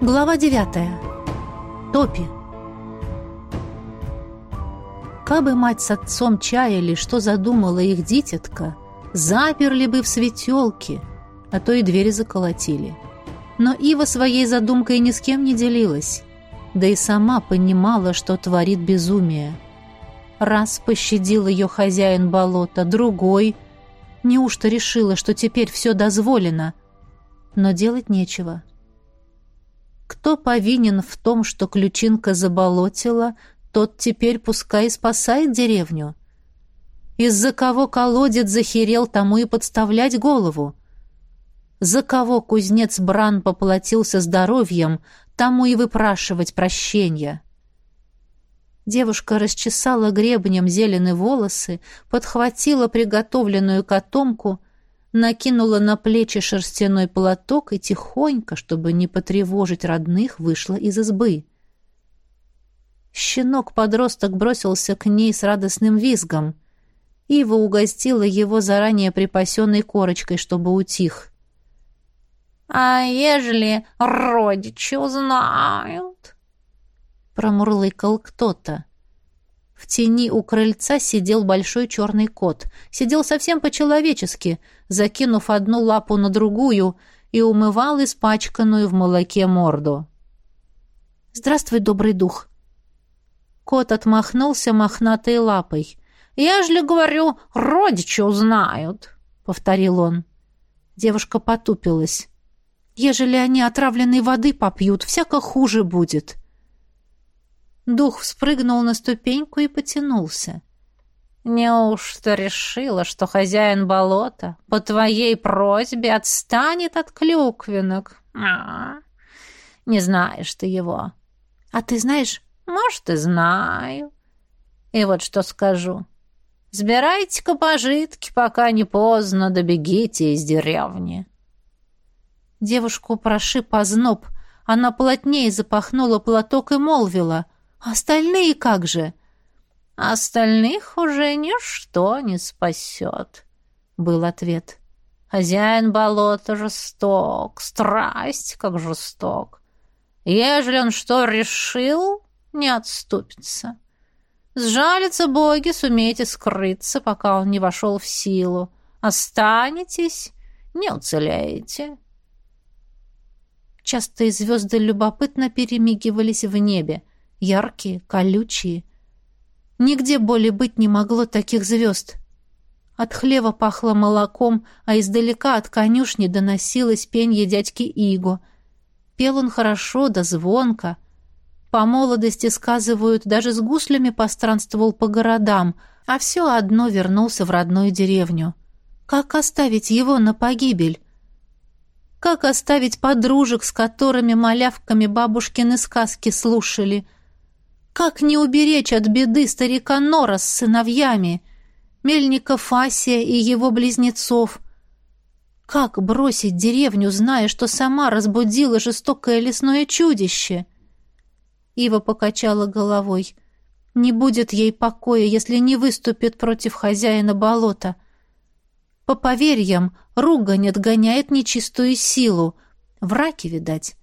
Глава девятая. Топи. Кабы мать с отцом чаяли, что задумала их дитятка, заперли бы в светелке, а то и двери заколотили. Но Ива своей задумкой ни с кем не делилась, да и сама понимала, что творит безумие. Раз пощадил ее хозяин болота, другой. Неужто решила, что теперь все дозволено? Но делать нечего. — кто повинен в том, что ключинка заболотила, тот теперь пускай спасает деревню. Из-за кого колодец захерел, тому и подставлять голову. За кого кузнец Бран поплатился здоровьем, тому и выпрашивать прощения. Девушка расчесала гребнем зеленые волосы, подхватила приготовленную котомку накинула на плечи шерстяной платок и тихонько, чтобы не потревожить родных, вышла из избы. Щенок-подросток бросился к ней с радостным визгом. Ива угостила его заранее припасенной корочкой, чтобы утих. «А ежели родичи узнают?» Промурлыкал кто-то. В тени у крыльца сидел большой черный кот. Сидел совсем по-человечески, закинув одну лапу на другую, и умывал испачканную в молоке морду. «Здравствуй, добрый дух!» Кот отмахнулся мохнатой лапой. «Я же ли говорю, родичи узнают!» — повторил он. Девушка потупилась. «Ежели они отравленной воды попьют, всяко хуже будет!» Дух вспрыгнул на ступеньку и потянулся. «Неужто решила, что хозяин болота по твоей просьбе отстанет от клюквинок? А, не знаешь ты его. А ты знаешь? Может, и знаю. И вот что скажу. Сбирайте-ка пожитки, пока не поздно, добегите из деревни». Девушку прошиб озноб. Она плотнее запахнула платок и молвила — Остальные как же? Остальных уже ничто не спасет, был ответ. Хозяин болота жесток, страсть как жесток. Ежели он что решил, не отступится. Сжалятся боги, сумеете скрыться, пока он не вошел в силу. Останетесь, не уцелеете. Частые звезды любопытно перемигивались в небе яркие, колючие. Нигде более быть не могло таких звезд. От хлева пахло молоком, а издалека от конюшни доносилось пенье дядьки Иго. Пел он хорошо да звонко. По молодости, сказывают, даже с гуслями постранствовал по городам, а все одно вернулся в родную деревню. Как оставить его на погибель? Как оставить подружек, с которыми малявками бабушкины сказки слушали — как не уберечь от беды старика Нора с сыновьями, мельника Фасия и его близнецов? Как бросить деревню, зная, что сама разбудила жестокое лесное чудище? Ива покачала головой. Не будет ей покоя, если не выступит против хозяина болота. По поверьям, ругань отгоняет нечистую силу. Враки, видать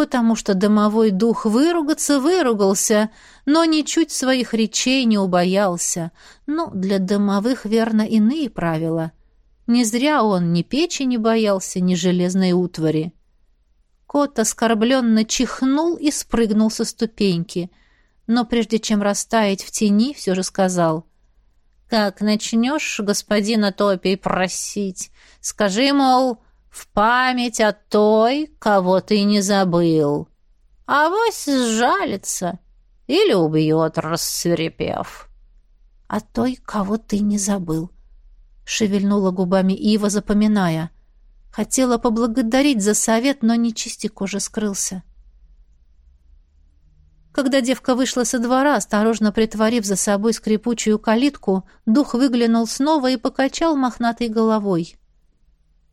потому что домовой дух выругаться выругался, но ничуть своих речей не убоялся. Ну, для домовых, верно, иные правила. Не зря он ни печи не боялся, ни железной утвари. Кот оскорбленно чихнул и спрыгнул со ступеньки, но прежде чем растаять в тени, все же сказал — «Как начнешь господина Топий просить, скажи, мол, в память о той, кого ты не забыл. А вось сжалится или убьет, рассверепев. А той, кого ты не забыл, шевельнула губами Ива, запоминая. Хотела поблагодарить за совет, но нечистик уже скрылся. Когда девка вышла со двора, осторожно притворив за собой скрипучую калитку, дух выглянул снова и покачал мохнатой головой.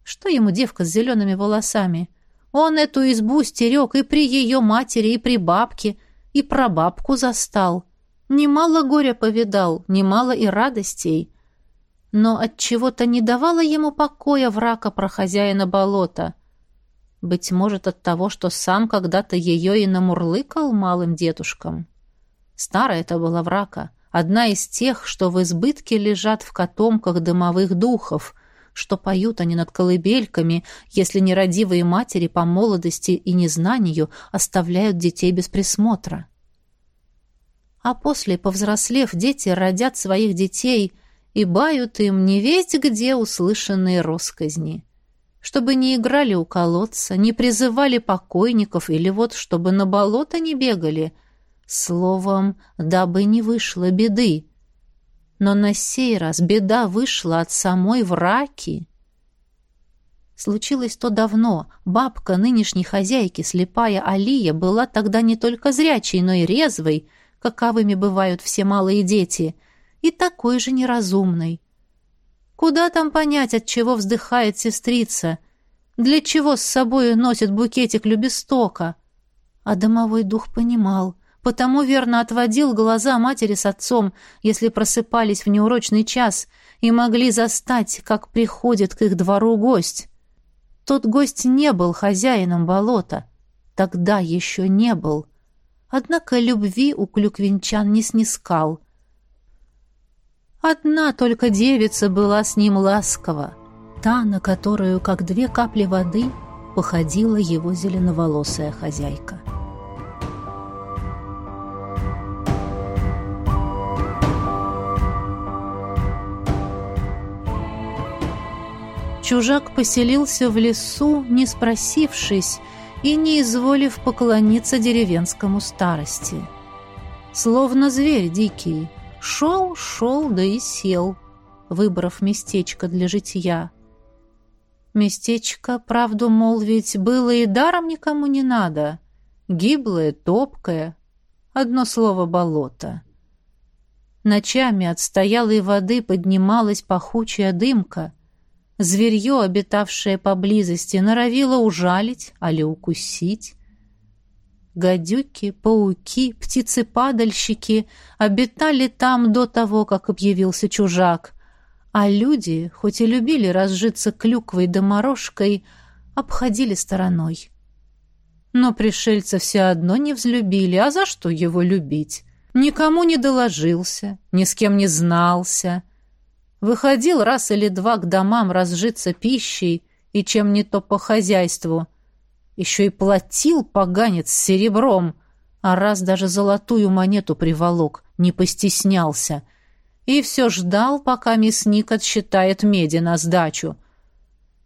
Что ему девка с зелеными волосами? Он эту избу стерег и при ее матери, и при бабке, и про бабку застал. Немало горя повидал, немало и радостей. Но от чего то не давала ему покоя врака про хозяина болота. Быть может, от того, что сам когда-то ее и намурлыкал малым дедушкам. Старая это была врака, одна из тех, что в избытке лежат в котомках дымовых духов, что поют они над колыбельками, если нерадивые матери по молодости и незнанию оставляют детей без присмотра. А после, повзрослев, дети родят своих детей и бают им не весть где услышанные росказни чтобы не играли у колодца, не призывали покойников или вот чтобы на болото не бегали. Словом, дабы не вышло беды. Но на сей раз беда вышла от самой враки. Случилось то давно. Бабка нынешней хозяйки, слепая Алия, была тогда не только зрячей, но и резвой, каковыми бывают все малые дети, и такой же неразумной. Куда там понять, от чего вздыхает сестрица? Для чего с собой носит букетик любестока? А домовой дух понимал, потому верно отводил глаза матери с отцом, если просыпались в неурочный час и могли застать, как приходит к их двору гость. Тот гость не был хозяином болота. Тогда еще не был. Однако любви у клюквинчан не снискал — Одна только девица была с ним ласкова, та, на которую, как две капли воды, походила его зеленоволосая хозяйка. Чужак поселился в лесу, не спросившись и не изволив поклониться деревенскому старости. Словно зверь дикий, Шел, шел, да и сел, выбрав местечко для житья. Местечко, правду молвить, было и даром никому не надо. Гиблое, топкое, одно слово болото. Ночами от стоялой воды поднималась пахучая дымка. Зверье, обитавшее поблизости, норовило ужалить, али укусить. Гадюки, пауки, птицы-падальщики обитали там до того, как объявился чужак. А люди, хоть и любили разжиться клюквой да морожкой, обходили стороной. Но пришельца все одно не взлюбили, а за что его любить? Никому не доложился, ни с кем не знался. Выходил раз или два к домам разжиться пищей и чем не то по хозяйству — еще и платил поганец серебром, а раз даже золотую монету приволок, не постеснялся. И все ждал, пока мясник отсчитает меди на сдачу.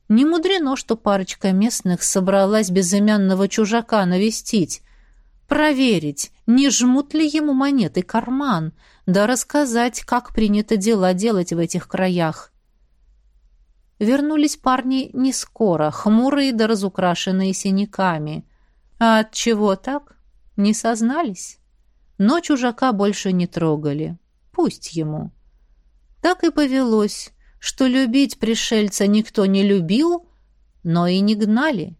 Не мудрено, что парочка местных собралась безымянного чужака навестить, проверить, не жмут ли ему монеты карман, да рассказать, как принято дела делать в этих краях. Вернулись парни не скоро, хмурые да разукрашенные синяками. А от чего так? Не сознались. Но чужака больше не трогали. Пусть ему. Так и повелось, что любить пришельца никто не любил, но и не гнали.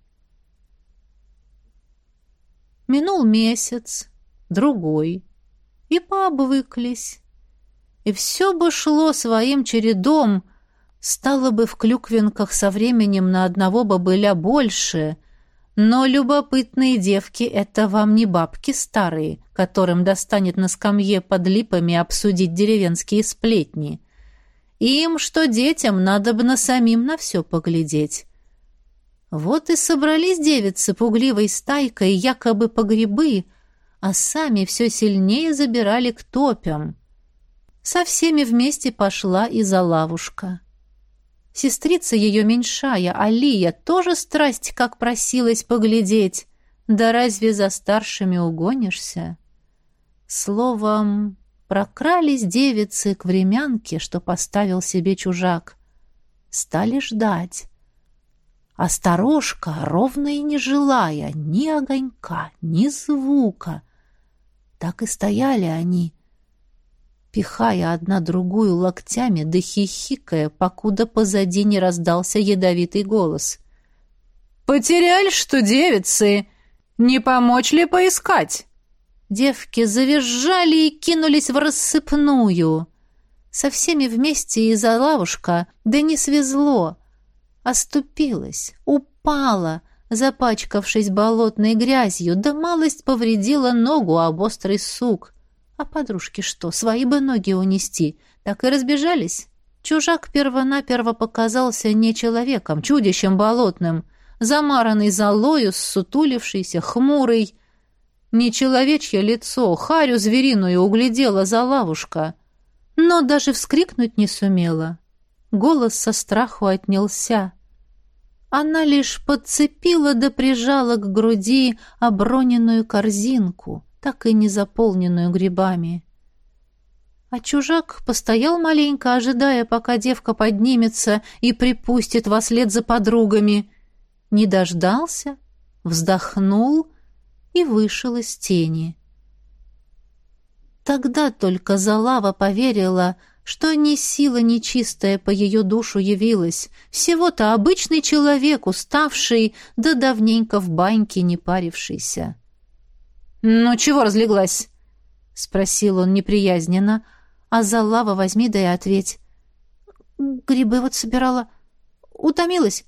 Минул месяц, другой, и пообвыклись. И все бы шло своим чередом, Стало бы в клюквинках со временем на одного бобыля больше, но любопытные девки — это вам не бабки старые, которым достанет на скамье под липами обсудить деревенские сплетни. Им, что детям, надо бы на самим на все поглядеть. Вот и собрались девицы пугливой стайкой, якобы по грибы, а сами все сильнее забирали к топям. Со всеми вместе пошла и за лавушка. Сестрица ее меньшая, Алия, тоже страсть как просилась поглядеть. Да разве за старшими угонишься? Словом, прокрались девицы к времянке, что поставил себе чужак. Стали ждать. А сторожка, ровно и не желая, ни огонька, ни звука. Так и стояли они, пихая одна другую локтями, да хихикая, покуда позади не раздался ядовитый голос. «Потеряли, что девицы? Не помочь ли поискать?» Девки завизжали и кинулись в рассыпную. Со всеми вместе и за лавушка, да не свезло. Оступилась, упала, запачкавшись болотной грязью, да малость повредила ногу об острый сук. А подружки что, свои бы ноги унести? Так и разбежались. Чужак первонаперво показался не человеком, чудищем болотным, замаранный золою, ссутулившийся, хмурый. Нечеловечье лицо, харю звериную углядела за лавушка, но даже вскрикнуть не сумела. Голос со страху отнялся. Она лишь подцепила да прижала к груди оброненную корзинку, так и не заполненную грибами. А чужак постоял маленько, ожидая, пока девка поднимется и припустит во след за подругами. Не дождался, вздохнул и вышел из тени. Тогда только Залава поверила, что ни сила нечистая по ее душу явилась, всего-то обычный человек, уставший, да давненько в баньке не парившийся. «Ну, чего разлеглась?» — спросил он неприязненно, — а за лава возьми да и ответь. Грибы вот собирала. Утомилась.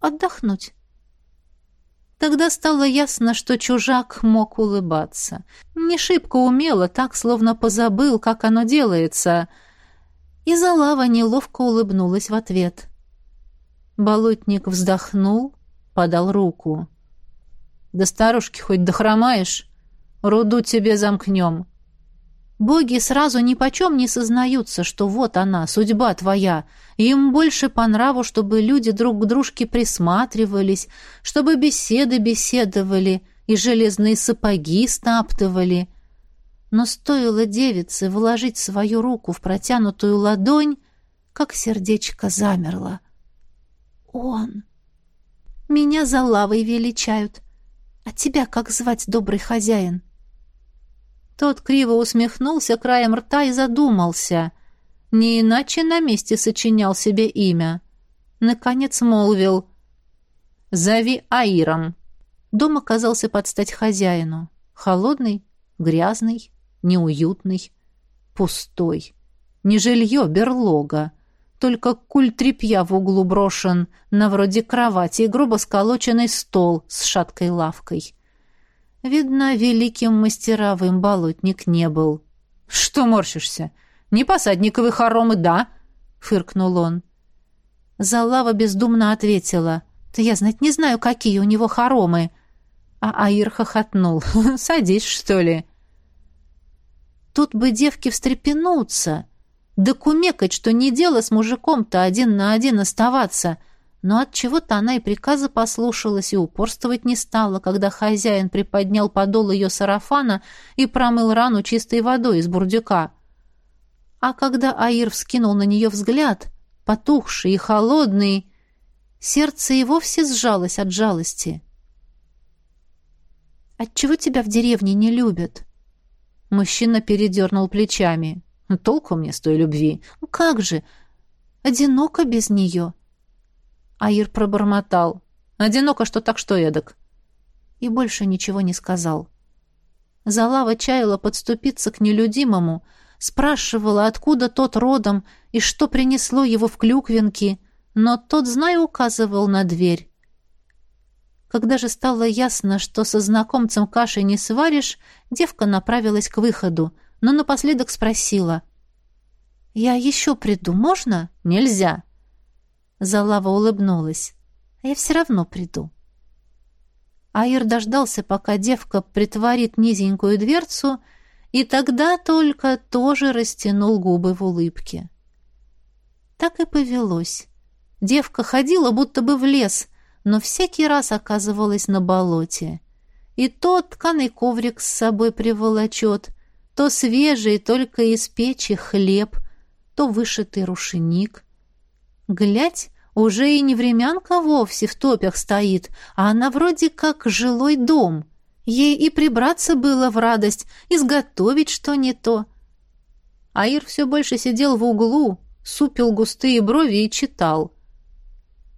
Отдохнуть. Тогда стало ясно, что чужак мог улыбаться. Не шибко умело, так, словно позабыл, как оно делается. И Залава неловко улыбнулась в ответ. Болотник вздохнул, подал руку. «Да старушки хоть дохромаешь? Руду тебе замкнем. Боги сразу ни почем не сознаются, что вот она, судьба твоя. Им больше по нраву, чтобы люди друг к дружке присматривались, чтобы беседы беседовали и железные сапоги стаптывали. Но стоило девице вложить свою руку в протянутую ладонь, как сердечко замерло. Он. Меня за лавой величают. А тебя как звать, добрый хозяин? — тот криво усмехнулся краем рта и задумался. Не иначе на месте сочинял себе имя. Наконец молвил «Зови Аиром». Дом оказался под стать хозяину. Холодный, грязный, неуютный, пустой. Не жилье, берлога. Только куль тряпья в углу брошен, на вроде кровати и грубо сколоченный стол с шаткой лавкой. Видно, великим мастеровым болотник не был. «Что морщишься? Не посадниковые хоромы, да?» — фыркнул он. Залава бездумно ответила. «Да я знать не знаю, какие у него хоромы». А Аир хохотнул. «Садись, что ли?» Тут бы девки встрепенуться, да кумекать, что не дело с мужиком-то один на один оставаться — но от чего-то она и приказа послушалась и упорствовать не стала, когда хозяин приподнял подол ее сарафана и промыл рану чистой водой из бурдюка. А когда Аир вскинул на нее взгляд, потухший и холодный, сердце и вовсе сжалось от жалости. «Отчего тебя в деревне не любят?» Мужчина передернул плечами. «Толку мне с той любви? Как же! Одиноко без нее!» Аир пробормотал. «Одиноко, что так, что эдак». И больше ничего не сказал. Залава чаяла подступиться к нелюдимому, спрашивала, откуда тот родом и что принесло его в клюквинки, но тот, зная, указывал на дверь. Когда же стало ясно, что со знакомцем каши не сваришь, девка направилась к выходу, но напоследок спросила. «Я еще приду, можно?» «Нельзя», Залава улыбнулась. «Я все равно приду». Аир дождался, пока девка притворит низенькую дверцу, и тогда только тоже растянул губы в улыбке. Так и повелось. Девка ходила будто бы в лес, но всякий раз оказывалась на болоте. И то тканый коврик с собой приволочет, то свежий, только из печи хлеб, то вышитый рушеник. Глядь, уже и не времянка вовсе в топях стоит, а она вроде как жилой дом. Ей и прибраться было в радость, изготовить что не то. Аир все больше сидел в углу, супил густые брови и читал.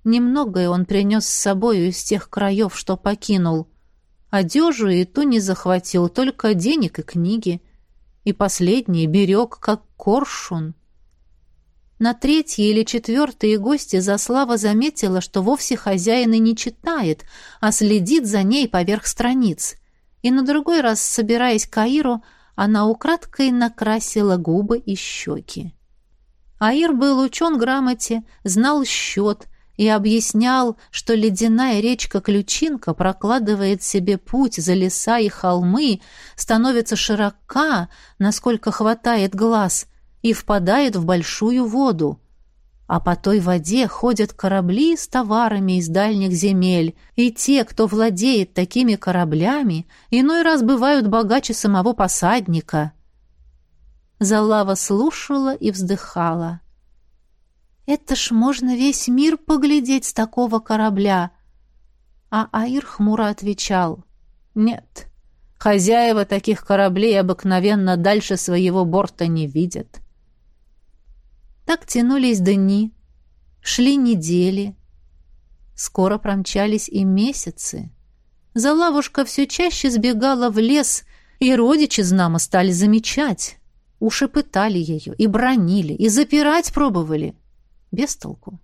Немногое он принес с собою из тех краев, что покинул. Одежу и ту не захватил, только денег и книги. И последний берег, как коршун. На третьи или четвертые гости Заслава заметила, что вовсе хозяин и не читает, а следит за ней поверх страниц. И на другой раз, собираясь к Аиру, она украдкой накрасила губы и щеки. Аир был учен грамоте, знал счет и объяснял, что ледяная речка Ключинка прокладывает себе путь за леса и холмы, становится широка, насколько хватает глаз, и впадает в большую воду. А по той воде ходят корабли с товарами из дальних земель, и те, кто владеет такими кораблями, иной раз бывают богаче самого посадника. Залава слушала и вздыхала. «Это ж можно весь мир поглядеть с такого корабля!» А Аир хмуро отвечал. «Нет, хозяева таких кораблей обыкновенно дальше своего борта не видят». Так тянулись дни, шли недели. Скоро промчались и месяцы. Залавушка все чаще сбегала в лес, и родичи знамо стали замечать. Уши пытали ее, и бронили, и запирать пробовали. Без толку.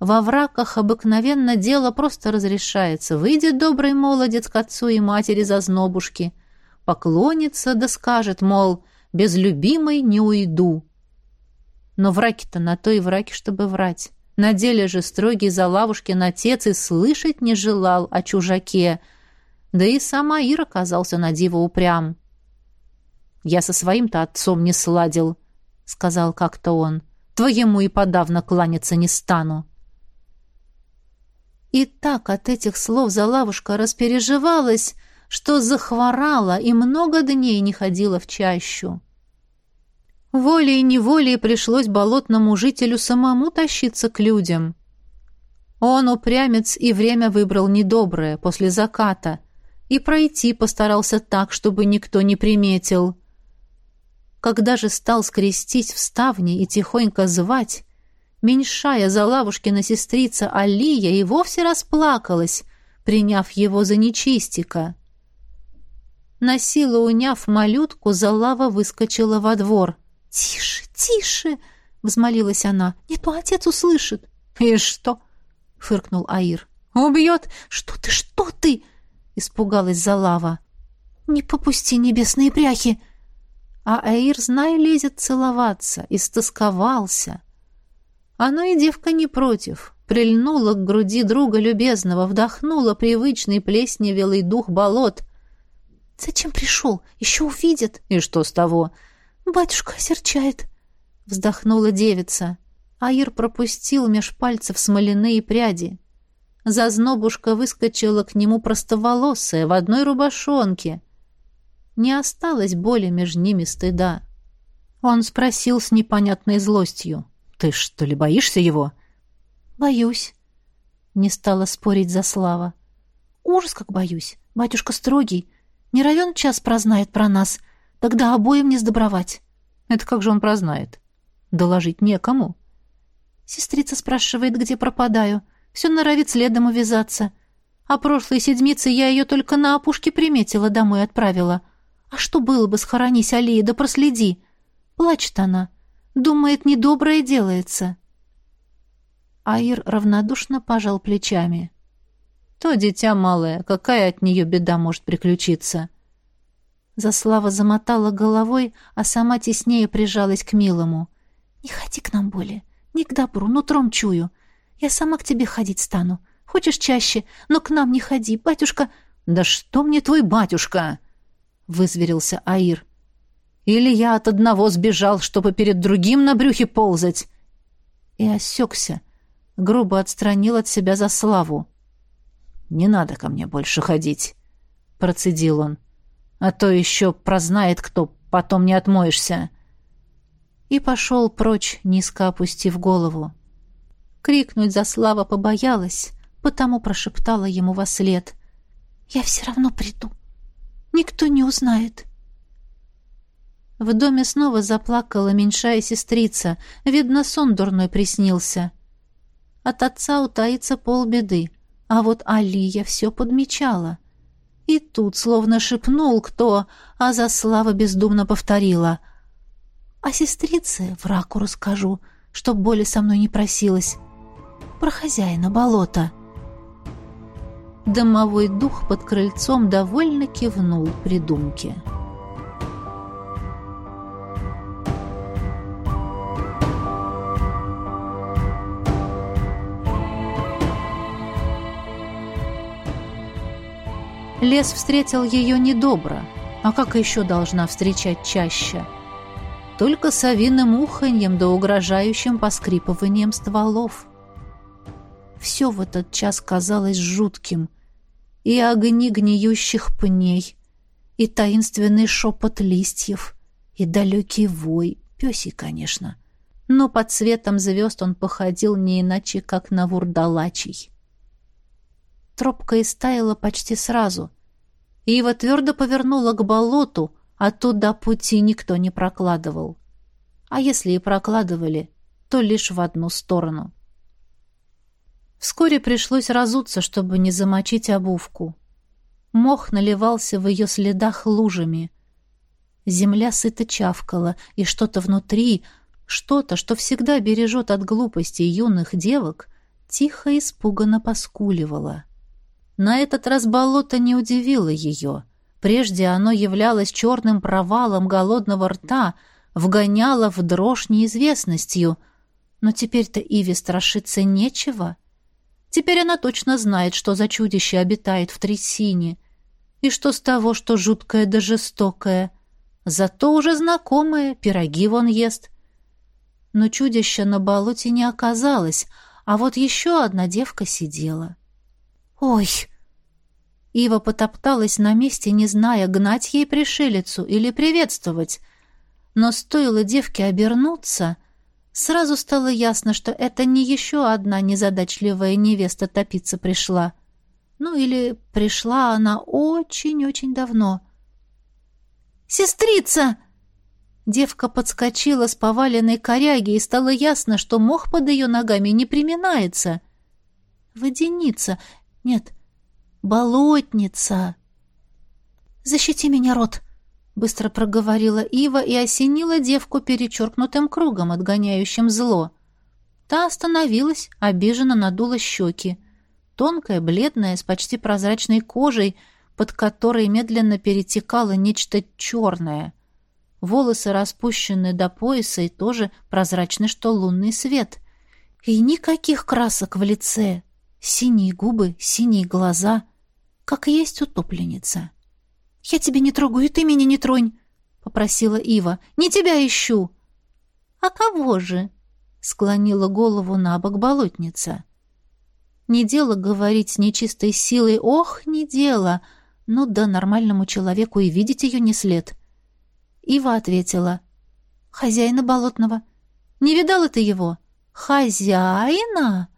Во враках обыкновенно дело просто разрешается. Выйдет добрый молодец к отцу и матери за знобушки, поклонится да скажет, мол, без любимой не уйду. Но враки-то на то и враки, чтобы врать. На деле же строгий за лавушкин отец и слышать не желал о чужаке. Да и сама Ира оказался на диво упрям. «Я со своим-то отцом не сладил», — сказал как-то он. «Твоему и подавно кланяться не стану». И так от этих слов Залавушка распереживалась, что захворала и много дней не ходила в чащу. Волей-неволей пришлось болотному жителю самому тащиться к людям. Он, упрямец, и время выбрал недоброе, после заката, и пройти постарался так, чтобы никто не приметил. Когда же стал скрестить в ставни и тихонько звать, меньшая за лавушкина сестрица Алия и вовсе расплакалась, приняв его за нечистика. На силу уняв малютку, Залава выскочила во двор — «Тише, тише!» — взмолилась она. «Не то отец услышит». «И что?» — фыркнул Аир. «Убьет? Что ты, что ты?» — испугалась Залава. «Не попусти небесные пряхи!» А Аир, знай, лезет целоваться, истосковался. Она и девка не против. Прильнула к груди друга любезного, вдохнула привычный плесневелый дух болот. «Зачем пришел? Еще увидит!» «И что с того?» «Батюшка серчает», — вздохнула девица. Аир пропустил меж пальцев смоляные пряди. Зазнобушка выскочила к нему простоволосая в одной рубашонке. Не осталось боли между ними стыда. Он спросил с непонятной злостью. «Ты что ли боишься его?» «Боюсь», — не стала спорить за слава. «Ужас, как боюсь. Батюшка строгий. Не равен час прознает про нас. Тогда обоим не сдобровать. Это как же он прознает? Доложить некому. Сестрица спрашивает, где пропадаю. Все норовит следом увязаться. А прошлой седмицы я ее только на опушке приметила, домой отправила. А что было бы, схоронись, Алия, да проследи. Плачет она. Думает, недоброе делается. Аир равнодушно пожал плечами. То дитя малое, какая от нее беда может приключиться? — Заслава замотала головой, а сама теснее прижалась к милому. «Не ходи к нам более, не к добру, нутром чую. Я сама к тебе ходить стану. Хочешь чаще, но к нам не ходи, батюшка...» «Да что мне твой батюшка?» — вызверился Аир. «Или я от одного сбежал, чтобы перед другим на брюхе ползать?» И осекся, грубо отстранил от себя Заславу. «Не надо ко мне больше ходить», — процедил он. А то еще прознает кто, потом не отмоешься. И пошел прочь, низко опустив голову. Крикнуть за слава побоялась, потому прошептала ему во след. «Я все равно приду. Никто не узнает». В доме снова заплакала меньшая сестрица. Видно, сон дурной приснился. От отца утаится полбеды, а вот Алия все подмечала — и тут словно шепнул кто, а Заслава бездумно повторила. А сестрице враку расскажу, чтоб боли со мной не просилась. Про хозяина болота». Домовой дух под крыльцом довольно кивнул придумке. Лес встретил ее недобро. А как еще должна встречать чаще? Только совиным уханьем да угрожающим поскрипыванием стволов. Все в этот час казалось жутким. И огни гниющих пней, и таинственный шепот листьев, и далекий вой, песий, конечно. Но под светом звезд он походил не иначе, как на вурдалачий. Тропка истаяла почти сразу. Ива твердо повернула к болоту, а туда пути никто не прокладывал. А если и прокладывали, то лишь в одну сторону. Вскоре пришлось разуться, чтобы не замочить обувку. Мох наливался в ее следах лужами. Земля сыто чавкала, и что-то внутри, что-то, что всегда бережет от глупости юных девок, тихо и испуганно поскуливало. На этот раз болото не удивило ее. Прежде оно являлось черным провалом голодного рта, вгоняло в дрожь неизвестностью. Но теперь-то Иве страшиться нечего. Теперь она точно знает, что за чудище обитает в трясине. И что с того, что жуткое да жестокое. Зато уже знакомое, пироги вон ест. Но чудища на болоте не оказалось, а вот еще одна девка сидела. «Ой!» Ива потопталась на месте, не зная, гнать ей пришелицу или приветствовать. Но стоило девке обернуться, сразу стало ясно, что это не еще одна незадачливая невеста топиться пришла. Ну или пришла она очень-очень давно. «Сестрица!» Девка подскочила с поваленной коряги, и стало ясно, что мох под ее ногами не приминается. Водяница, нет, болотница. «Защити меня, рот!» — быстро проговорила Ива и осенила девку перечеркнутым кругом, отгоняющим зло. Та остановилась, обиженно надула щеки. Тонкая, бледная, с почти прозрачной кожей, под которой медленно перетекало нечто черное. Волосы распущены до пояса и тоже прозрачный, что лунный свет. И никаких красок в лице, Синие губы, синие глаза, как есть утопленница. «Я тебя не трогаю, ты меня не тронь!» — попросила Ива. «Не тебя ищу!» «А кого же?» — склонила голову на бок болотница. «Не дело говорить с нечистой силой, ох, не дело!» Ну да нормальному человеку и видеть ее не след. Ива ответила. «Хозяина болотного. Не видала ты его?» «Хозяина?»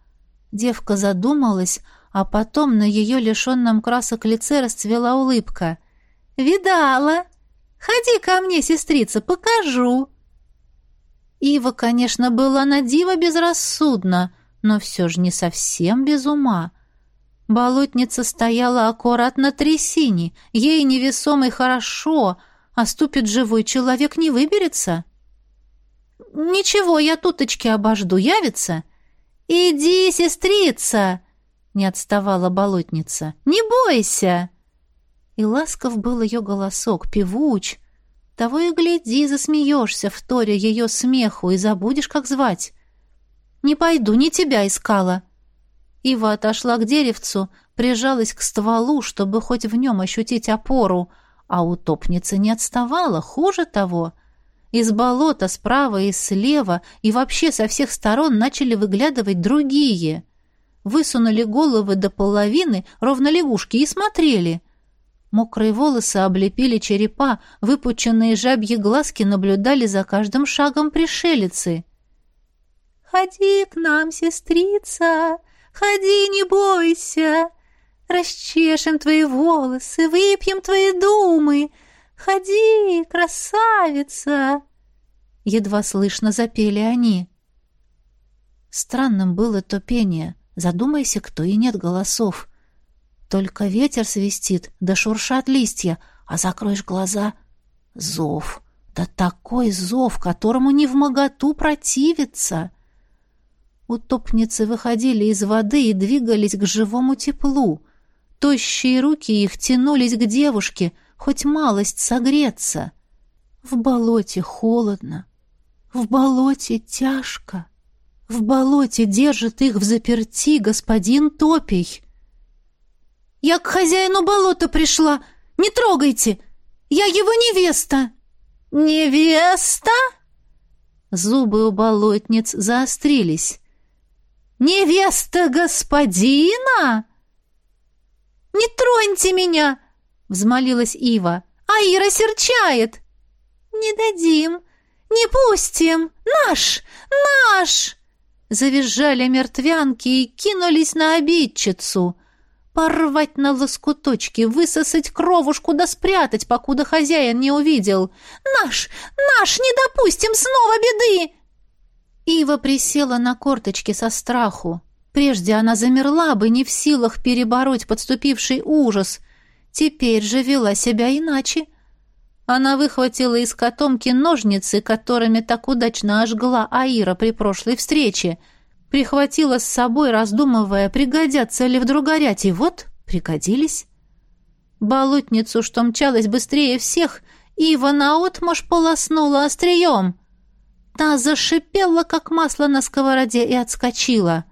Девка задумалась, а потом на ее лишенном красок лице расцвела улыбка. «Видала! Ходи ко мне, сестрица, покажу!» Ива, конечно, была на диво безрассудна, но все же не совсем без ума. Болотница стояла аккуратно трясине, ей невесомой хорошо, а ступит живой человек не выберется. «Ничего, я туточки обожду, явится?» «Иди, сестрица!» — не отставала болотница. «Не бойся!» И ласков был ее голосок, певуч. Того и гляди, засмеешься, вторя ее смеху, и забудешь, как звать. «Не пойду, не тебя искала!» Ива отошла к деревцу, прижалась к стволу, чтобы хоть в нем ощутить опору, а утопница не отставала, хуже того. Из болота справа и слева и вообще со всех сторон начали выглядывать другие. Высунули головы до половины, ровно лягушки, и смотрели. Мокрые волосы облепили черепа, выпученные жабьи глазки наблюдали за каждым шагом пришелицы. «Ходи к нам, сестрица, ходи, не бойся!» Расчешем твои волосы, выпьем твои думы, «Ходи, красавица!» Едва слышно запели они. Странным было то пение. Задумайся, кто и нет голосов. Только ветер свистит, да шуршат листья, а закроешь глаза — зов, Да такой зов, которому не в моготу противиться. Утопницы выходили из воды и двигались к живому теплу. Тощие руки их тянулись к девушке, хоть малость согреться. В болоте холодно, в болоте тяжко. В болоте держит их в заперти господин Топий. «Я к хозяину болота пришла! Не трогайте! Я его невеста!» «Невеста?» Зубы у болотниц заострились. «Невеста господина?» «Не троньте меня!» — взмолилась Ива. «Аира серчает!» «Не дадим! Не пустим! Наш! Наш!» Завизжали мертвянки и кинулись на обидчицу. Порвать на лоскуточки, высосать кровушку да спрятать, покуда хозяин не увидел. «Наш! Наш! Не допустим снова беды!» Ива присела на корточки со страху. Прежде она замерла бы, не в силах перебороть подступивший ужас. Теперь же вела себя иначе. Она выхватила из котомки ножницы, которыми так удачно ожгла Аира при прошлой встрече. Прихватила с собой, раздумывая, пригодятся ли вдруг горять, и вот пригодились. Болотницу, что мчалась быстрее всех, Ива наотмашь полоснула острием. Та зашипела, как масло на сковороде, и отскочила.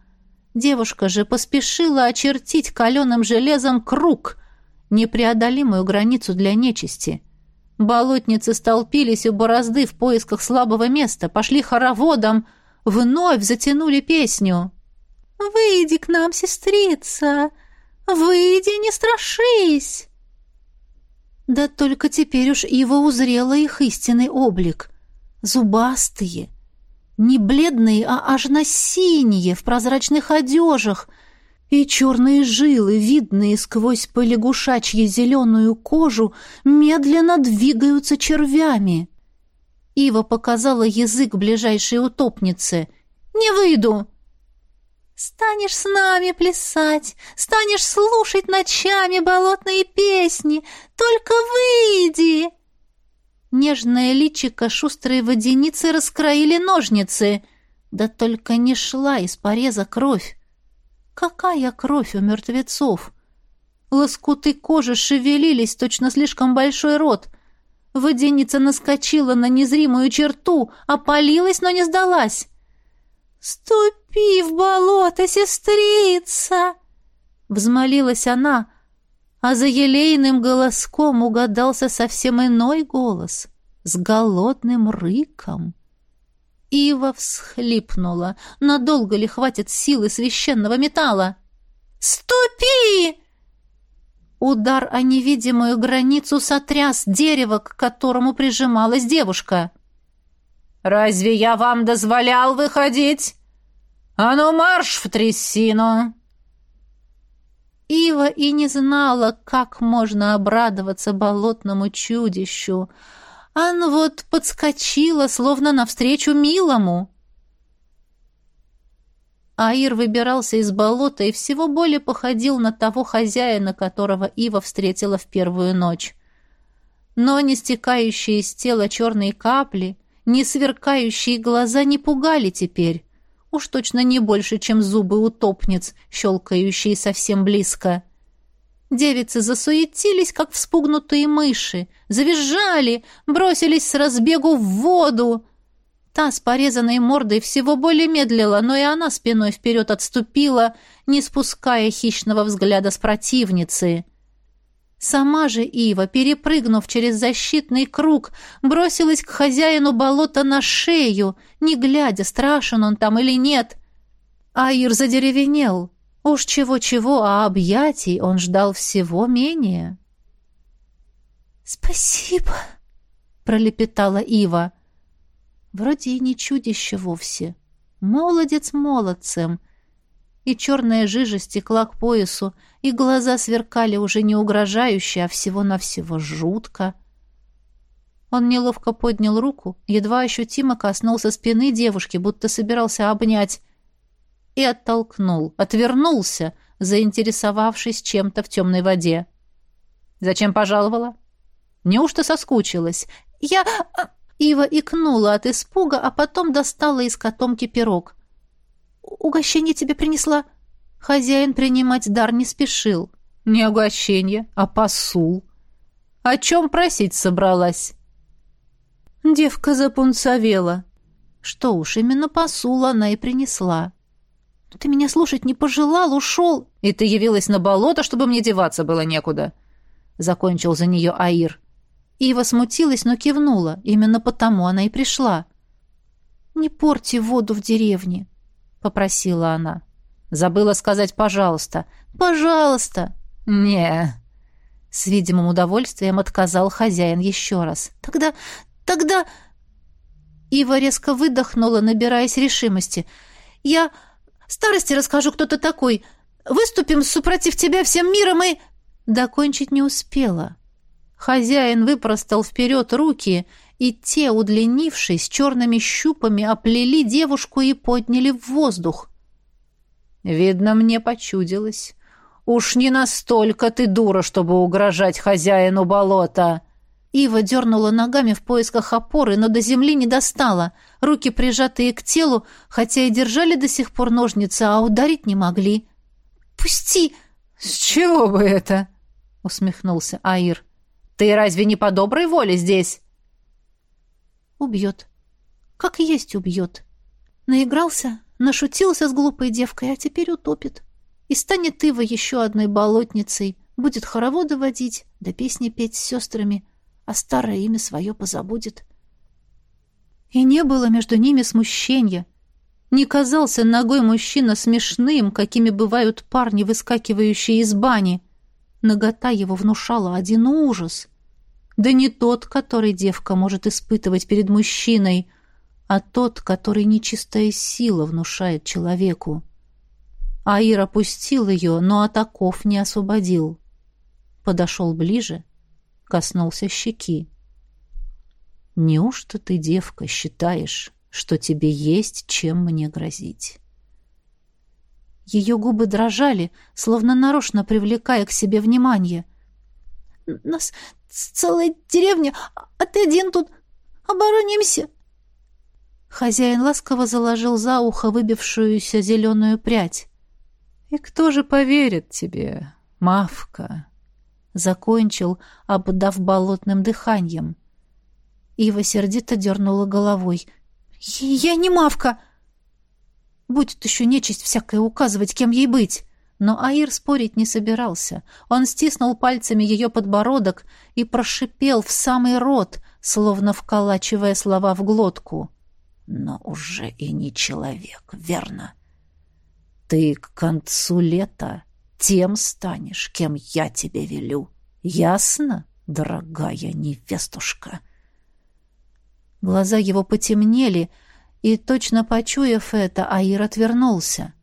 Девушка же поспешила очертить каленым железом круг, непреодолимую границу для нечисти — Болотницы столпились у борозды в поисках слабого места, пошли хороводом, вновь затянули песню. «Выйди к нам, сестрица! Выйди, не страшись!» Да только теперь уж его узрела их истинный облик. Зубастые, не бледные, а аж на синие, в прозрачных одежах — и черные жилы, видные сквозь полягушачьи зеленую кожу, медленно двигаются червями. Ива показала язык ближайшей утопнице. «Не выйду!» «Станешь с нами плясать, станешь слушать ночами болотные песни, только выйди!» Нежное личико шустрой водяницы раскроили ножницы, да только не шла из пореза кровь. Какая кровь у мертвецов! Лоскуты кожи шевелились, точно слишком большой рот. Водяница наскочила на незримую черту, опалилась, но не сдалась. «Ступи в болото, сестрица!» Взмолилась она, а за елейным голоском угадался совсем иной голос, с голодным рыком. Ива всхлипнула. Надолго ли хватит силы священного металла? «Ступи!» Удар о невидимую границу сотряс дерево, к которому прижималась девушка. «Разве я вам дозволял выходить? А ну марш в трясину!» Ива и не знала, как можно обрадоваться болотному чудищу — Ан вот подскочила, словно навстречу милому. Аир выбирался из болота и всего более походил на того хозяина, которого Ива встретила в первую ночь. Но не стекающие из тела черные капли, не сверкающие глаза не пугали теперь. Уж точно не больше, чем зубы утопниц, щелкающие совсем близко. Девицы засуетились, как вспугнутые мыши, завизжали, бросились с разбегу в воду. Та с порезанной мордой всего более медлила, но и она спиной вперед отступила, не спуская хищного взгляда с противницы. Сама же Ива, перепрыгнув через защитный круг, бросилась к хозяину болота на шею, не глядя, страшен он там или нет. Аир задеревенел, Уж чего-чего, а объятий он ждал всего менее. «Спасибо!» — пролепетала Ива. Вроде и не чудище вовсе. Молодец молодцем. И черная жижа стекла к поясу, и глаза сверкали уже не угрожающе, а всего-навсего жутко. Он неловко поднял руку, едва ощутимо коснулся спины девушки, будто собирался обнять, и оттолкнул, отвернулся, заинтересовавшись чем-то в темной воде. «Зачем пожаловала?» «Неужто соскучилась?» «Я... Ива икнула от испуга, а потом достала из котомки пирог. «Угощение тебе принесла?» Хозяин принимать дар не спешил. «Не угощение, а посул. О чем просить собралась?» Девка запунцовела. Что уж, именно посул она и принесла. «Ты меня слушать не пожелал, ушел!» «И ты явилась на болото, чтобы мне деваться было некуда!» Закончил за нее Аир. Ива смутилась, но кивнула. Именно потому она и пришла. «Не порти воду в деревне», — попросила она. Забыла сказать «пожалуйста». «Пожалуйста!» «Не...» С видимым удовольствием отказал хозяин еще раз. «Тогда... тогда...» Ива резко выдохнула, набираясь решимости. «Я старости расскажу, кто ты такой. Выступим супротив тебя всем миром и...» Докончить не успела. Хозяин выпростал вперед руки, и те, удлинившись, черными щупами оплели девушку и подняли в воздух. «Видно, мне почудилось. Уж не настолько ты дура, чтобы угрожать хозяину болота!» Ива дернула ногами в поисках опоры, но до земли не достала. Руки, прижатые к телу, хотя и держали до сих пор ножницы, а ударить не могли. «Пусти!» «С чего бы это?» — усмехнулся Аир. Ты разве не по доброй воле здесь?» «Убьет. Как есть убьет. Наигрался, нашутился с глупой девкой, а теперь утопит. И станет Ива еще одной болотницей, будет хороводы водить, да песни петь с сестрами, а старое имя свое позабудет». И не было между ними смущения. Не казался ногой мужчина смешным, какими бывают парни, выскакивающие из бани. Нагота его внушала один ужас. Да не тот, который девка может испытывать перед мужчиной, а тот, который нечистая сила внушает человеку. Аир опустил ее, но от оков не освободил. Подошел ближе, коснулся щеки. «Неужто ты, девка, считаешь, что тебе есть чем мне грозить?» Ее губы дрожали, словно нарочно привлекая к себе внимание. «Нас целая деревня, а ты один тут. Оборонимся!» Хозяин ласково заложил за ухо выбившуюся зеленую прядь. «И кто же поверит тебе, Мавка?» Закончил, обдав болотным дыханием. Ива сердито дернула головой. «Я не Мавка!» Будет еще нечисть всякая указывать, кем ей быть. Но Аир спорить не собирался. Он стиснул пальцами ее подбородок и прошипел в самый рот, словно вколачивая слова в глотку. «Но уже и не человек, верно? Ты к концу лета тем станешь, кем я тебе велю. Ясно, дорогая невестушка?» Глаза его потемнели, — и, точно почуяв это, Аир отвернулся.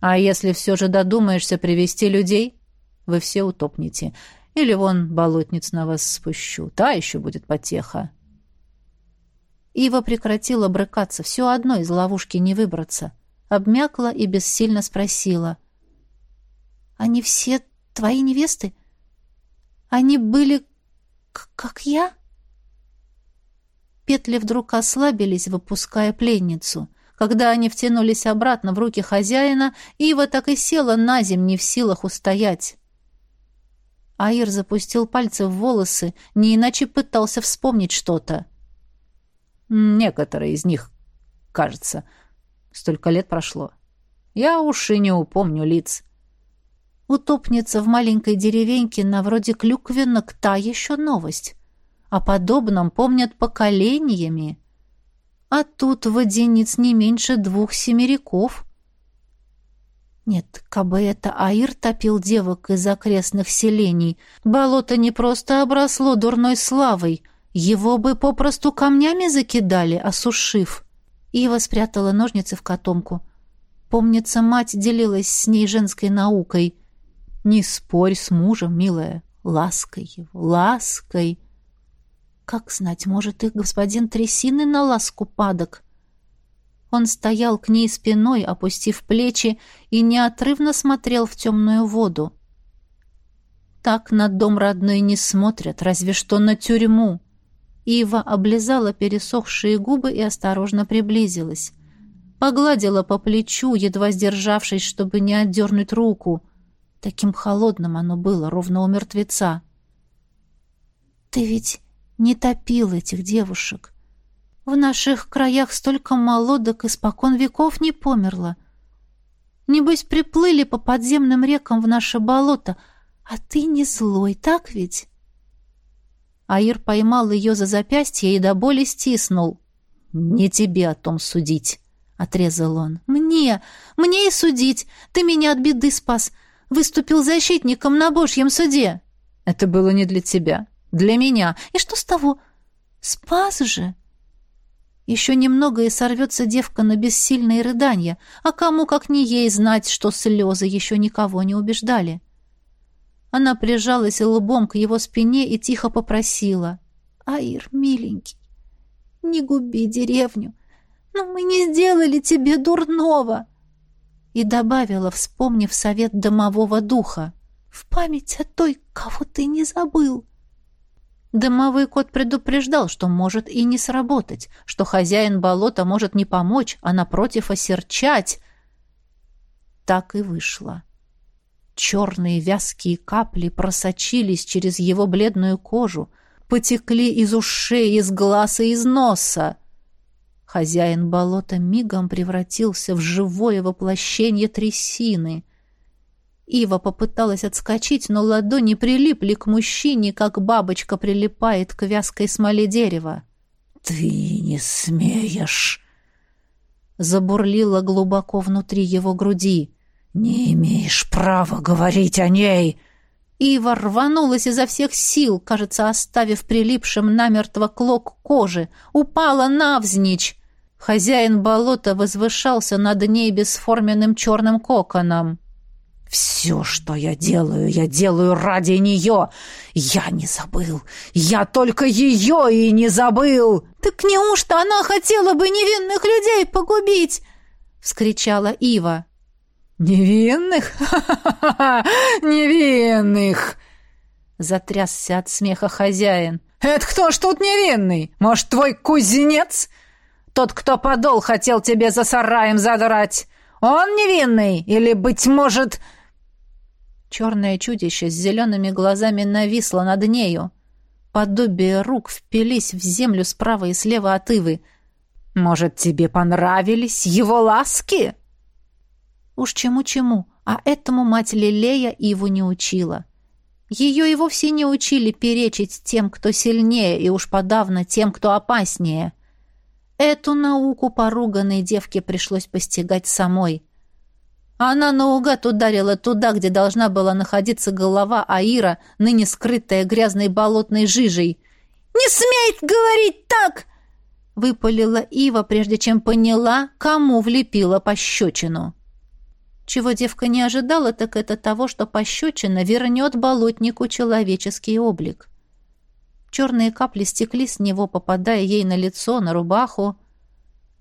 «А если все же додумаешься привести людей, вы все утопнете. Или вон болотниц на вас спущу. Та еще будет потеха». Ива прекратила брыкаться. Все одно из ловушки не выбраться. Обмякла и бессильно спросила. «Они все твои невесты? Они были как я?» Петли вдруг ослабились, выпуская пленницу. Когда они втянулись обратно в руки хозяина, Ива так и села на земь, не в силах устоять. Аир запустил пальцы в волосы, не иначе пытался вспомнить что-то. «Некоторые из них, кажется. Столько лет прошло. Я уж и не упомню лиц». Утопница в маленькой деревеньке на вроде Клюквенок та еще новость. О подобном помнят поколениями. А тут водениц не меньше двух семеряков. Нет, кабы это Аир топил девок из окрестных селений, болото не просто обросло дурной славой, его бы попросту камнями закидали, осушив. Ива спрятала ножницы в котомку. Помнится, мать делилась с ней женской наукой. «Не спорь с мужем, милая, лаской его, лаской!» Как знать, может, их господин Трясины на ласку падок? Он стоял к ней спиной, опустив плечи, и неотрывно смотрел в темную воду. Так на дом родной не смотрят, разве что на тюрьму. Ива облизала пересохшие губы и осторожно приблизилась. Погладила по плечу, едва сдержавшись, чтобы не отдернуть руку. Таким холодным оно было, ровно у мертвеца. «Ты ведь не топил этих девушек. В наших краях столько молодок испокон веков не померло. Небось, приплыли по подземным рекам в наше болото, а ты не злой, так ведь?» Аир поймал ее за запястье и до боли стиснул. «Не тебе о том судить», — отрезал он. «Мне! Мне и судить! Ты меня от беды спас! Выступил защитником на Божьем суде!» «Это было не для тебя. Для меня. И что с того? Спас же!» Еще немного и сорвется девка на бессильные рыдания, а кому, как не ей, знать, что слезы еще никого не убеждали. Она прижалась лбом к его спине и тихо попросила. «Аир, миленький, не губи деревню, но мы не сделали тебе дурного!» И добавила, вспомнив совет домового духа. «В память о той, кого ты не забыл!» Домовой кот предупреждал, что может и не сработать, что хозяин болота может не помочь, а напротив осерчать. Так и вышло. Черные вязкие капли просочились через его бледную кожу, потекли из ушей, из глаз и из носа. Хозяин болота мигом превратился в живое воплощение трясины. Ива попыталась отскочить, но ладони прилипли к мужчине, как бабочка прилипает к вязкой смоле дерева. «Ты не смеешь!» Забурлила глубоко внутри его груди. «Не имеешь права говорить о ней!» Ива рванулась изо всех сил, кажется, оставив прилипшим намертво клок кожи, упала навзничь. Хозяин болота возвышался над ней бесформенным черным коконом. «Все, что я делаю, я делаю ради нее. Я не забыл. Я только ее и не забыл!» «Так неужто она хотела бы невинных людей погубить?» — вскричала Ива. «Невинных? Ха-ха-ха! Невинных!» Затрясся от смеха хозяин. «Это кто ж тут невинный? Может, твой кузнец? Тот, кто подол, хотел тебе за сараем задрать. Он невинный? Или, быть может...» Черное чудище с зелеными глазами нависло над нею. Подобие рук впились в землю справа и слева от Ивы. «Может, тебе понравились его ласки?» Уж чему-чему, а этому мать Лилея Иву не учила. Ее и вовсе не учили перечить тем, кто сильнее, и уж подавно тем, кто опаснее. Эту науку поруганной девке пришлось постигать самой. Она наугад ударила туда, где должна была находиться голова Аира, ныне скрытая грязной болотной жижей. «Не смей говорить так!» — выпалила Ива, прежде чем поняла, кому влепила пощечину. Чего девка не ожидала, так это того, что пощечина вернет болотнику человеческий облик. Черные капли стекли с него, попадая ей на лицо, на рубаху.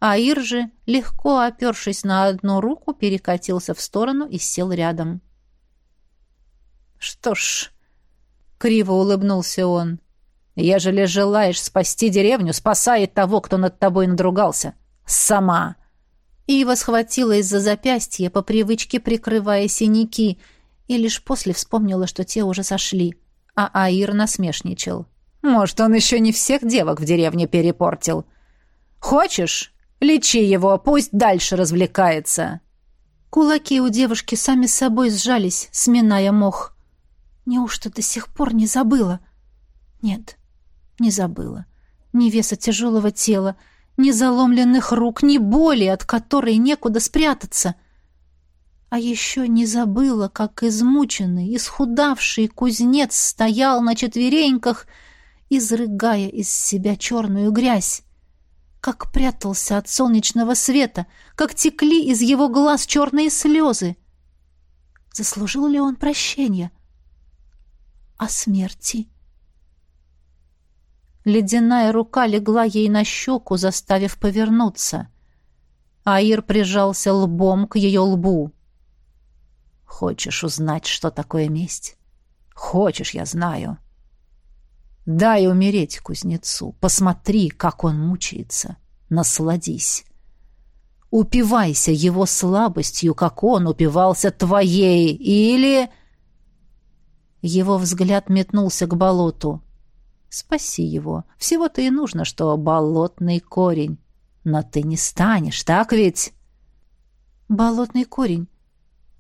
А Ир же, легко опершись на одну руку, перекатился в сторону и сел рядом. «Что ж...» — криво улыбнулся он. «Ежели желаешь спасти деревню, спасай того, кто над тобой надругался. Сама!» Ива схватилась за запястье, по привычке прикрывая синяки, и лишь после вспомнила, что те уже сошли. А Аир насмешничал. «Может, он еще не всех девок в деревне перепортил? Хочешь? Лечи его, пусть дальше развлекается!» Кулаки у девушки сами собой сжались, сминая мох. Неужто до сих пор не забыла? Нет, не забыла. Ни веса тяжелого тела, ни заломленных рук, ни боли, от которой некуда спрятаться. А еще не забыла, как измученный, исхудавший кузнец стоял на четвереньках, изрыгая из себя черную грязь. Как прятался от солнечного света, как текли из его глаз черные слезы. Заслужил ли он прощения? О смерти Ледяная рука легла ей на щеку, заставив повернуться. Аир прижался лбом к ее лбу. «Хочешь узнать, что такое месть? Хочешь, я знаю». Дай умереть кузнецу. Посмотри, как он мучается. Насладись. Упивайся его слабостью, как он упивался твоей. Или... Его взгляд метнулся к болоту. Спаси его. Всего-то и нужно, что болотный корень. Но ты не станешь, так ведь? Болотный корень.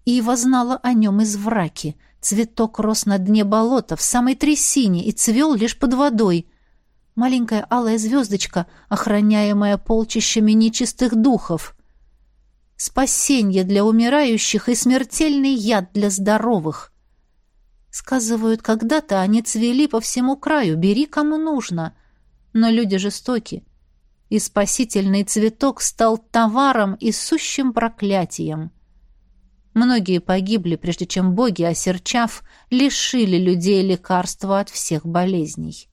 Ива знала о нем из враки. Цветок рос на дне болота, в самой трясине, и цвел лишь под водой. Маленькая алая звездочка, охраняемая полчищами нечистых духов. Спасение для умирающих и смертельный яд для здоровых. Сказывают, когда-то они цвели по всему краю, бери кому нужно. Но люди жестоки. И спасительный цветок стал товаром и сущим проклятием. Многие погибли, прежде чем боги, осерчав, лишили людей лекарства от всех болезней.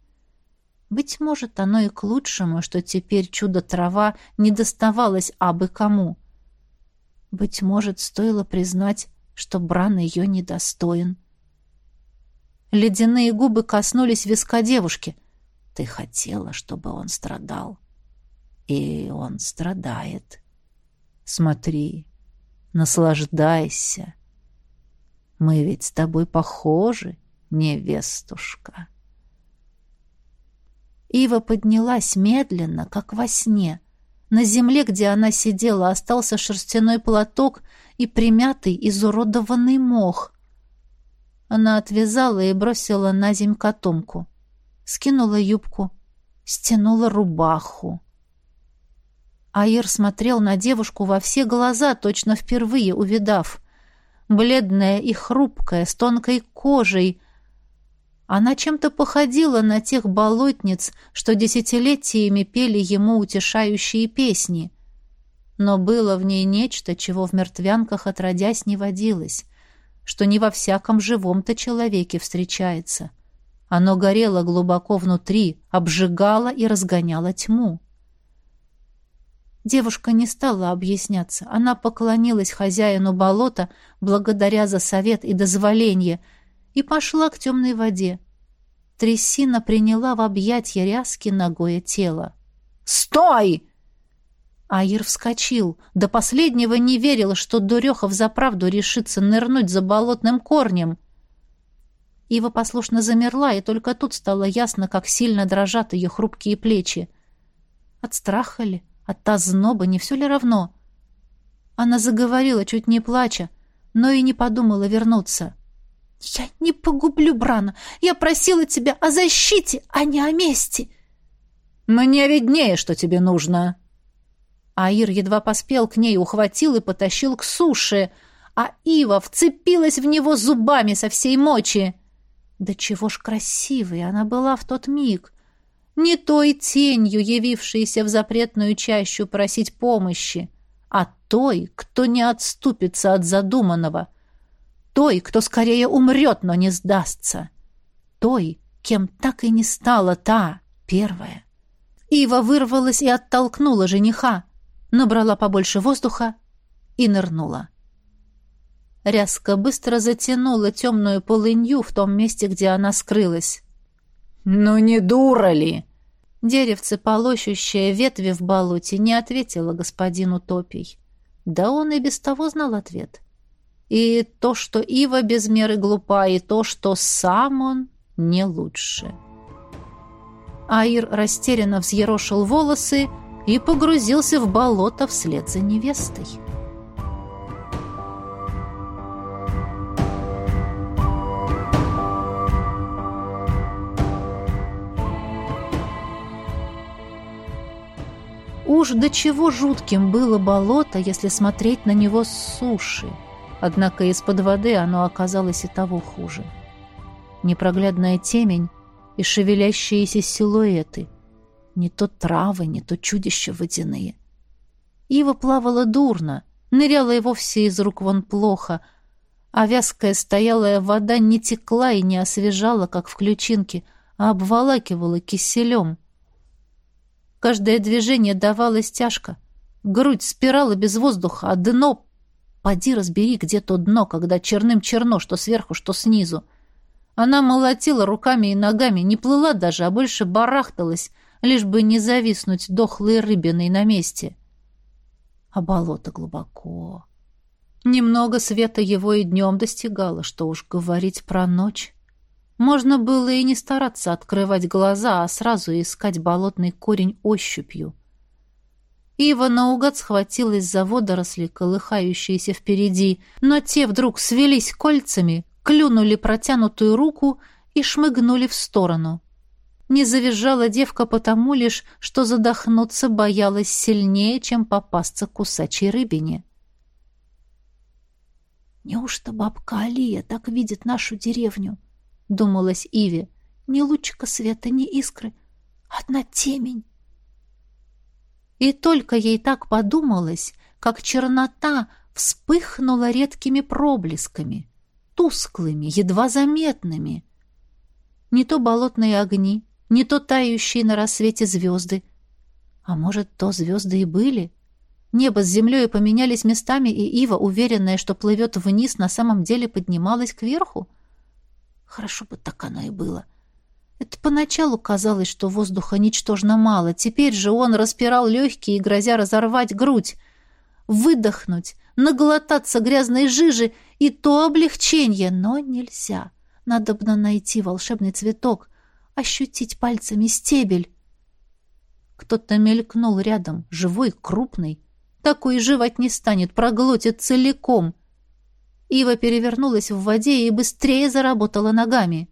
Быть может, оно и к лучшему, что теперь чудо-трава не доставалось абы кому. Быть может, стоило признать, что Бран ее недостоин. Ледяные губы коснулись виска девушки. Ты хотела, чтобы он страдал. И он страдает. Смотри, Наслаждайся. Мы ведь с тобой похожи, невестушка. Ива поднялась медленно, как во сне. На земле, где она сидела, остался шерстяной платок и примятый, изуродованный мох. Она отвязала и бросила на земь котомку. Скинула юбку, стянула рубаху. Аир смотрел на девушку во все глаза, точно впервые увидав. Бледная и хрупкая, с тонкой кожей. Она чем-то походила на тех болотниц, что десятилетиями пели ему утешающие песни. Но было в ней нечто, чего в мертвянках отродясь не водилось, что не во всяком живом-то человеке встречается. Оно горело глубоко внутри, обжигало и разгоняло тьму. Девушка не стала объясняться. Она поклонилась хозяину болота, благодаря за совет и дозволение, и пошла к темной воде. Трясина приняла в объятья ряски ногое тело. «Стой!» Аир вскочил. До последнего не верил, что Дурехов заправду решится нырнуть за болотным корнем. Ива послушно замерла, и только тут стало ясно, как сильно дрожат ее хрупкие плечи. От страха ли? От озноба не все ли равно? Она заговорила, чуть не плача, но и не подумала вернуться. «Я не погублю Брана. Я просила тебя о защите, а не о мести». «Мне виднее, что тебе нужно». Аир едва поспел к ней, ухватил и потащил к суше, а Ива вцепилась в него зубами со всей мочи. Да чего ж красивой она была в тот миг! Не той тенью, явившейся в запретную чащу просить помощи, а той, кто не отступится от задуманного, той, кто скорее умрет, но не сдастся, той, кем так и не стала та, первая. Ива вырвалась и оттолкнула жениха, набрала побольше воздуха и нырнула. Рязка быстро затянула темную полынью в том месте, где она скрылась. «Ну не дура ли?» Деревце, полощущее ветви в болоте, не ответило господину Топий. Да он и без того знал ответ. И то, что Ива без меры глупа, и то, что сам он не лучше. Аир растерянно взъерошил волосы и погрузился в болото вслед за невестой. Уж до чего жутким было болото, если смотреть на него с суши. Однако из-под воды оно оказалось и того хуже. Непроглядная темень и шевелящиеся силуэты. Не то травы, не то чудища водяные. Ива плавала дурно, ныряла и вовсе из рук вон плохо, а вязкая стоялая вода не текла и не освежала, как в ключинке, а обволакивала киселем — Каждое движение давалось тяжко. Грудь спирала без воздуха, а дно... Поди разбери, где то дно, когда черным черно, что сверху, что снизу. Она молотила руками и ногами, не плыла даже, а больше барахталась, лишь бы не зависнуть дохлой рыбиной на месте. А болото глубоко. Немного света его и днем достигало, что уж говорить про ночь. Можно было и не стараться открывать глаза, а сразу искать болотный корень ощупью. Ива наугад схватилась за водоросли, колыхающиеся впереди, но те вдруг свелись кольцами, клюнули протянутую руку и шмыгнули в сторону. Не завизжала девка потому лишь, что задохнуться боялась сильнее, чем попасться кусачей рыбине. «Неужто бабка Алия так видит нашу деревню?» — думалась Иве. «Ни лучика света, ни искры. Одна темень». И только ей так подумалось, как чернота вспыхнула редкими проблесками, тусклыми, едва заметными. Не то болотные огни, не то тающие на рассвете звезды. А может, то звезды и были? Небо с землей поменялись местами, и Ива, уверенная, что плывет вниз, на самом деле поднималась кверху? Хорошо бы так оно и было. Это поначалу казалось, что воздуха ничтожно мало. Теперь же он распирал легкие, грозя разорвать грудь. Выдохнуть, наглотаться грязной жижи и то облегчение, но нельзя. Надо бы найти волшебный цветок, ощутить пальцами стебель. Кто-то мелькнул рядом, живой, крупный. Такой жевать не станет, проглотит целиком. Ива перевернулась в воде и быстрее заработала ногами.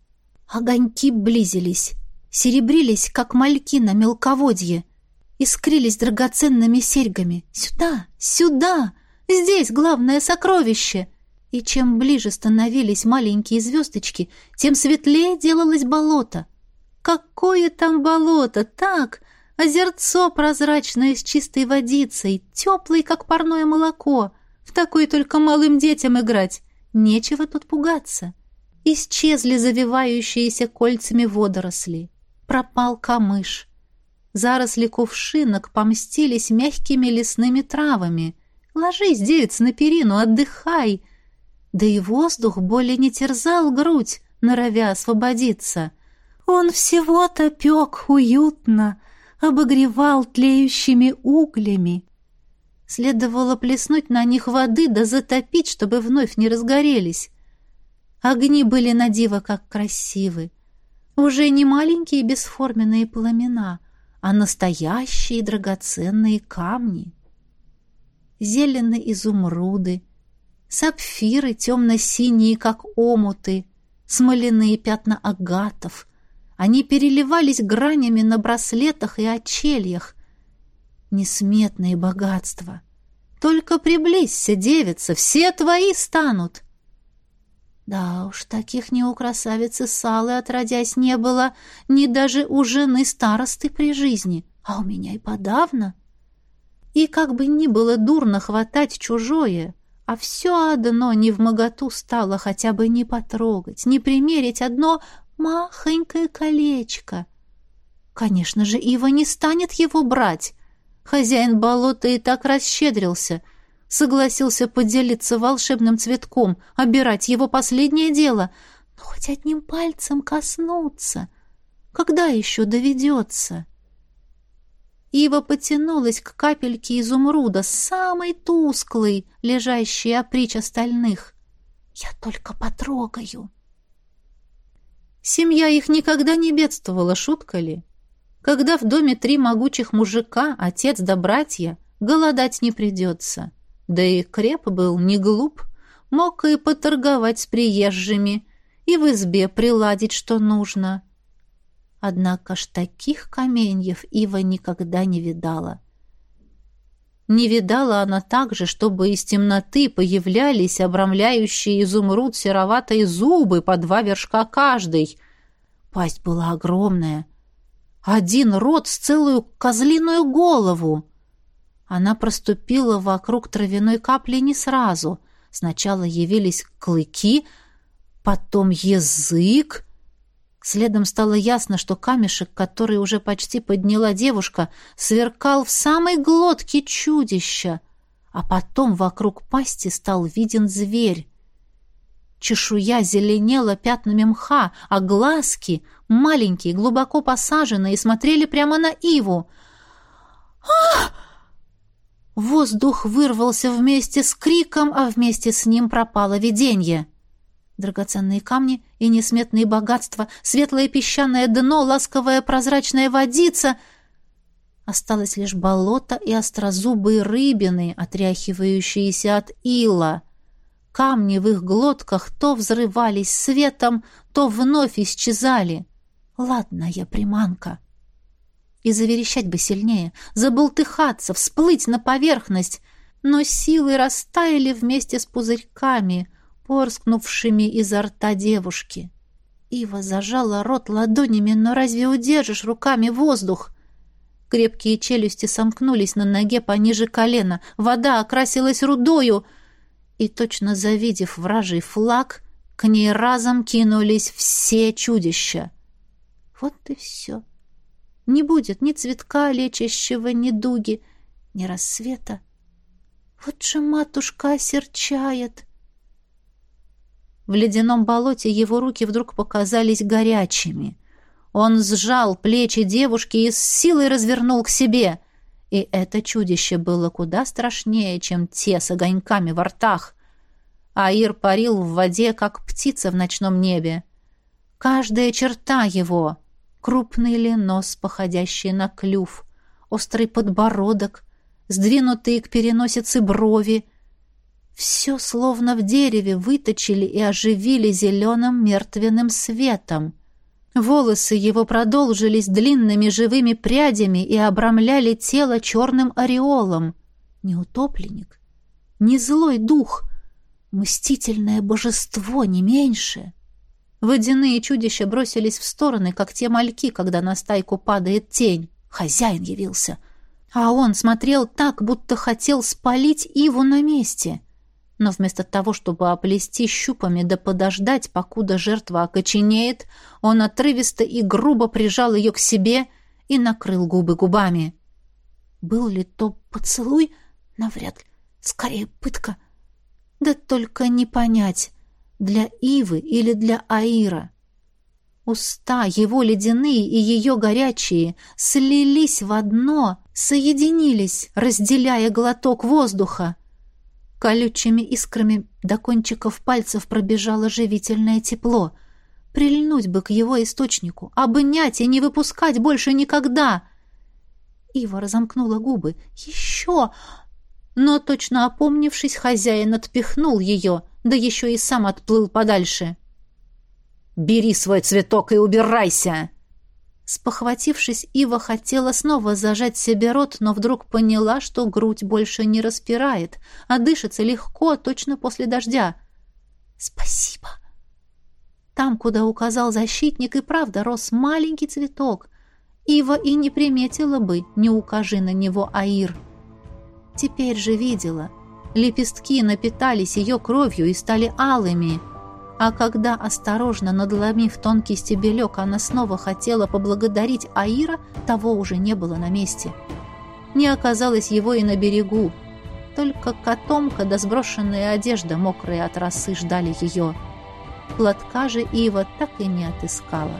Огоньки близились, серебрились, как мальки на мелководье, искрились драгоценными серьгами. «Сюда! Сюда! Здесь главное сокровище!» И чем ближе становились маленькие звездочки, тем светлее делалось болото. Какое там болото! Так, озерцо прозрачное с чистой водицей, теплое, как парное молоко. В такое только малым детям играть. Нечего тут пугаться. Исчезли завивающиеся кольцами водоросли. Пропал камыш. Заросли кувшинок помстились мягкими лесными травами. Ложись, девица, на перину, отдыхай. Да и воздух более не терзал грудь, норовя освободиться. Он всего-то пек уютно, обогревал тлеющими углями. Следовало плеснуть на них воды да затопить, чтобы вновь не разгорелись. Огни были на диво как красивы. Уже не маленькие бесформенные пламена, а настоящие драгоценные камни. Зеленые изумруды, сапфиры темно-синие, как омуты, смоляные пятна агатов, они переливались гранями на браслетах и очельях. Несметные богатства. Только приблизься, девица, все твои станут. Да уж, таких ни у красавицы Салы отродясь не было, ни даже у жены старосты при жизни, а у меня и подавно. И как бы ни было дурно хватать чужое, а все одно не в моготу стало хотя бы не потрогать, не примерить одно махонькое колечко. Конечно же, Ива не станет его брать. Хозяин болота и так расщедрился, согласился поделиться волшебным цветком, обирать его последнее дело, но хоть одним пальцем коснуться. Когда еще доведется? Ива потянулась к капельке изумруда, самой тусклой, лежащей опричь остальных. «Я только потрогаю». Семья их никогда не бедствовала, шутка ли? Когда в доме три могучих мужика, отец да братья, голодать не придется. Да и креп был не глуп, мог и поторговать с приезжими, и в избе приладить, что нужно. Однако ж таких каменьев Ива никогда не видала. Не видала она также, чтобы из темноты появлялись обрамляющие изумруд сероватые зубы по два вершка каждый. Пасть была огромная. Один рот с целую козлиную голову. Она проступила вокруг травяной капли не сразу. Сначала явились клыки, потом язык, Следом стало ясно, что камешек, который уже почти подняла девушка, сверкал в самой глотке чудища, а потом вокруг пасти стал виден зверь. Чешуя зеленела пятнами мха, а глазки, маленькие, глубоко посаженные, смотрели прямо на Иву. «Ах!» Воздух вырвался вместе с криком, а вместе с ним пропало видение. Драгоценные камни и несметные богатства, светлое песчаное дно, ласковая прозрачная водица. Осталось лишь болото и острозубые рыбины, отряхивающиеся от ила. Камни в их глотках то взрывались светом, то вновь исчезали. Ладная приманка. И заверещать бы сильнее, заболтыхаться, всплыть на поверхность, но силы растаяли вместе с пузырьками, порскнувшими изо рта девушки. Ива зажала рот ладонями, но разве удержишь руками воздух? Крепкие челюсти сомкнулись на ноге пониже колена, вода окрасилась рудою — и, точно завидев вражий флаг, к ней разом кинулись все чудища. Вот и все. Не будет ни цветка лечащего, ни дуги, ни рассвета. Вот же матушка осерчает. В ледяном болоте его руки вдруг показались горячими. Он сжал плечи девушки и с силой развернул к себе — и это чудище было куда страшнее, чем те с огоньками во ртах. Аир парил в воде, как птица в ночном небе. Каждая черта его — крупный ли нос, походящий на клюв, острый подбородок, сдвинутые к переносице брови — все словно в дереве выточили и оживили зеленым мертвенным светом — Волосы его продолжились длинными живыми прядями и обрамляли тело черным ореолом. Не утопленник, не злой дух, мстительное божество, не меньше. Водяные чудища бросились в стороны, как те мальки, когда на стайку падает тень. Хозяин явился. А он смотрел так, будто хотел спалить Иву на месте но вместо того, чтобы оплести щупами да подождать, покуда жертва окоченеет, он отрывисто и грубо прижал ее к себе и накрыл губы губами. Был ли то поцелуй? Навряд ли. Скорее, пытка. Да только не понять, для Ивы или для Аира. Уста его ледяные и ее горячие слились в одно, соединились, разделяя глоток воздуха. Колючими искрами до кончиков пальцев пробежало живительное тепло. Прильнуть бы к его источнику, обнять и не выпускать больше никогда. Ива разомкнула губы. «Еще!» Но, точно опомнившись, хозяин отпихнул ее, да еще и сам отплыл подальше. «Бери свой цветок и убирайся!» Спохватившись, Ива хотела снова зажать себе рот, но вдруг поняла, что грудь больше не распирает, а дышится легко, точно после дождя. «Спасибо!» Там, куда указал защитник, и правда рос маленький цветок. Ива и не приметила бы, не укажи на него Аир. Теперь же видела. Лепестки напитались ее кровью и стали алыми — а когда, осторожно надломив тонкий стебелек, она снова хотела поблагодарить Аира, того уже не было на месте. Не оказалось его и на берегу. Только котомка да сброшенная одежда, мокрая от росы, ждали ее. Платка же Ива так и не отыскала.